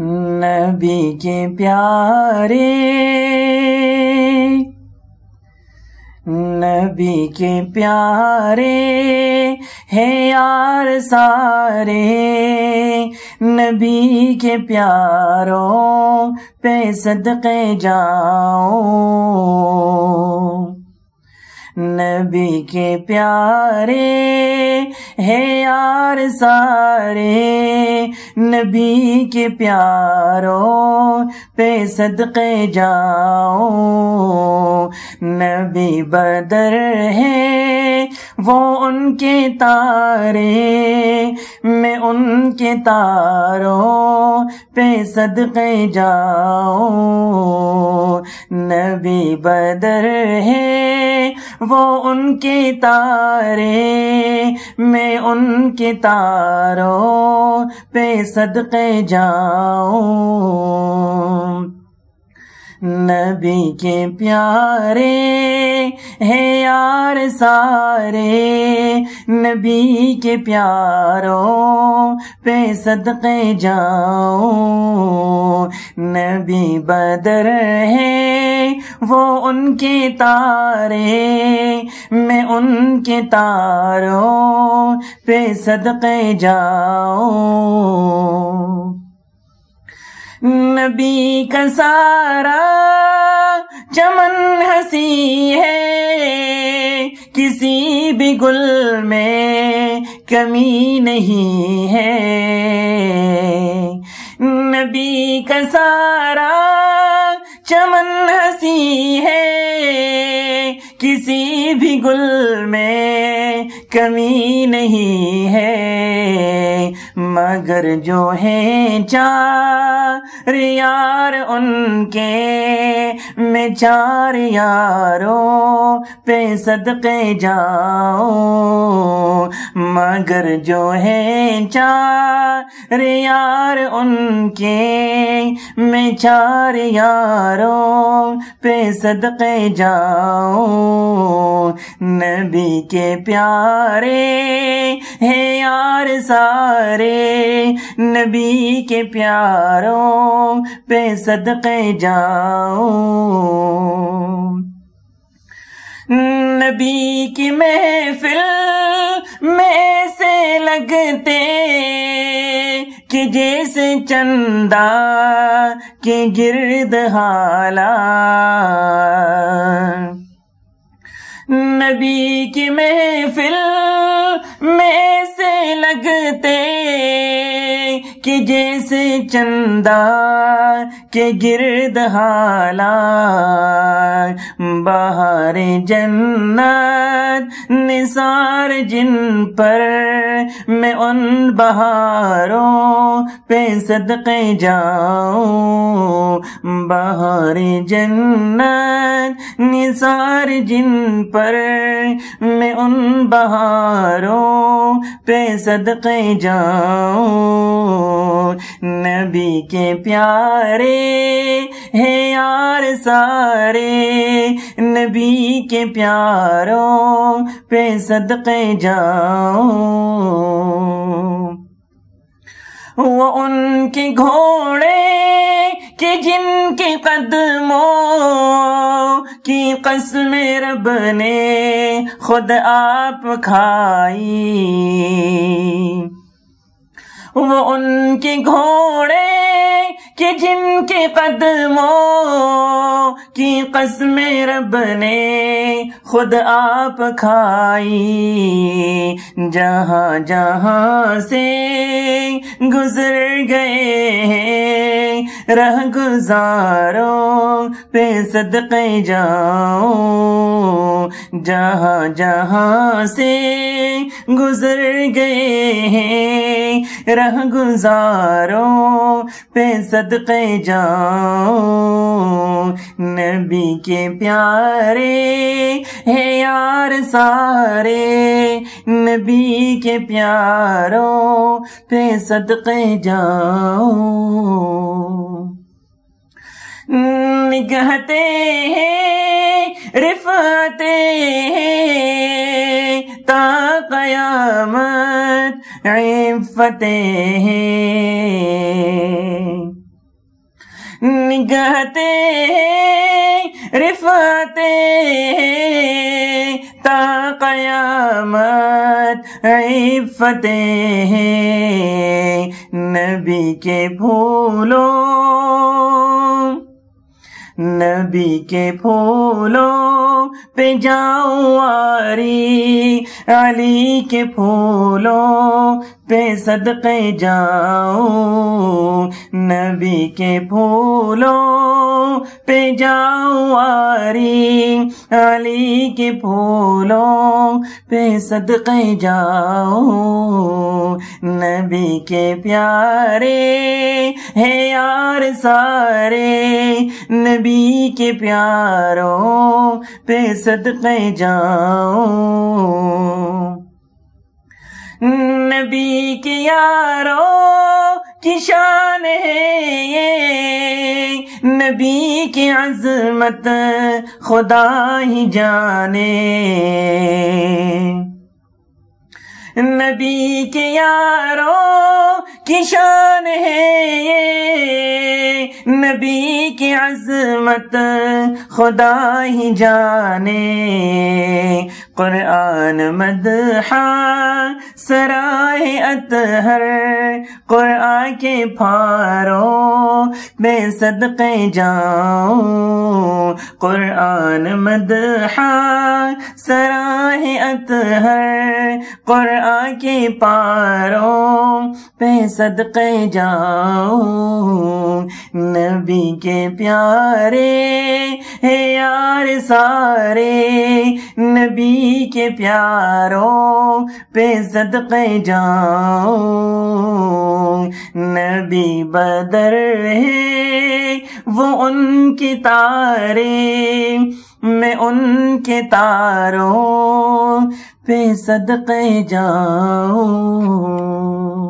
نبی کے پیارے، نبی کے پیارے ہے یار سارے۔ نبی کے پیاروں پہ صدقے جاؤ۔ نبی کے پیارے ہے یار سارے نبی کے پیاروں پہ صدقے جاؤ نبی بدر ہے وہ ان کے تارے، میں ان کے تاروں پہ صدقے جاؤ نبی بدر ہے وہ ان کے تارے میں ان کے تاروں پہ صدقے جاؤں۔ نبی کے پیارے ہے یار سارے، نبی کے پیاروں پہ صدقے جاؤ نبی بدر ہے وہ ان کے تارے، میں ان کے تاروں پہ صدقے جاؤ نبی کا سارا چمن ہنسی ہے، کسی بھی گل میں کمی نہیں ہے۔ نبی کا سارا چمن ہنسی ہے کسی بھی گل میں کمی نہیں ہے مگر جو ہے چار یار ان کے میں چار یاروں پہ صدقے جاؤ مگر جو ہے چار یار ان کے میں چار یاروں پہ صدقے جاؤ نبی کے پیارے ہے یار سارے نبی کے پیاروں پہ صدقے جاؤ نبی کی محفل میں سے لگتے کہ جیسے چندہ کے گرد حالا نبی کی محفل کہ جیسے چندہ کے گرد حالا بہار جنت، نثار جن پر میں ان بہاروں پہ صدقے جاؤں۔ بہار جنت، نثار جن پر میں ان بہاروں پہ صدقے جاؤں۔ نبی کے پیارے ہے یار سارے۔ نبی کے پیاروں پہ صدقے جاؤں۔ وہ ان کے گھوڑے کہ جن کے قدموں کی قسم رب نے خود آپ کھائی۔ وہ ان کے گھوڑے کہ جن کے قدموں کی قسم رب نے خود آپ کھائی۔ جہاں جہاں سے گزر گئے ہیں، رہ گزاروں پہ صدقے جاؤ جہاں جہاں سے گزر گئے ہیں، رہ گزاروں پہ صدقے جاؤ نبی کے پیارے ہے یار سارے۔ نبی کے پیاروں پہ صدقے جاؤ نگہتے ہیں رفتے ہیں، تا قیامت عفتے ہیں۔ گہتے رفاتے تا قیامت عفتے نبی کے پھولوں نبی کے پھولوں پہ جاؤں آری، علی کے پھولوں پہ صدقے جاؤں نبی کے پھولوں پہ جاؤں آری، علی کے پھولوں پہ صدقے جاؤں نبی کے پیارے ہے یار سارے۔ نبی کے پیاروں پہ صدقے جاؤں۔ نبی کے یاروں کی شان ہے یہ۔ نبی کی عظمت خدا ہی جانے۔ نبی کے یاروں کی شان ہے یہ۔ نبی کی عظمت خدا ہی جانے۔ قرآن مدحا سرائے اطہر، قرآن کے پھاروں بے صدقے جاؤں۔ قرآن مدحا سرائے اطہر، قرآن کے پاروں پہ صدقے جاؤں۔ نبی کے پیارے ہے یار سارے، نبی کے پیاروں پہ صدقے جاؤں۔ نبی بدر ہے، وہ ان کے تارے، میں ان کے تاروں پہ صدقے جاؤں۔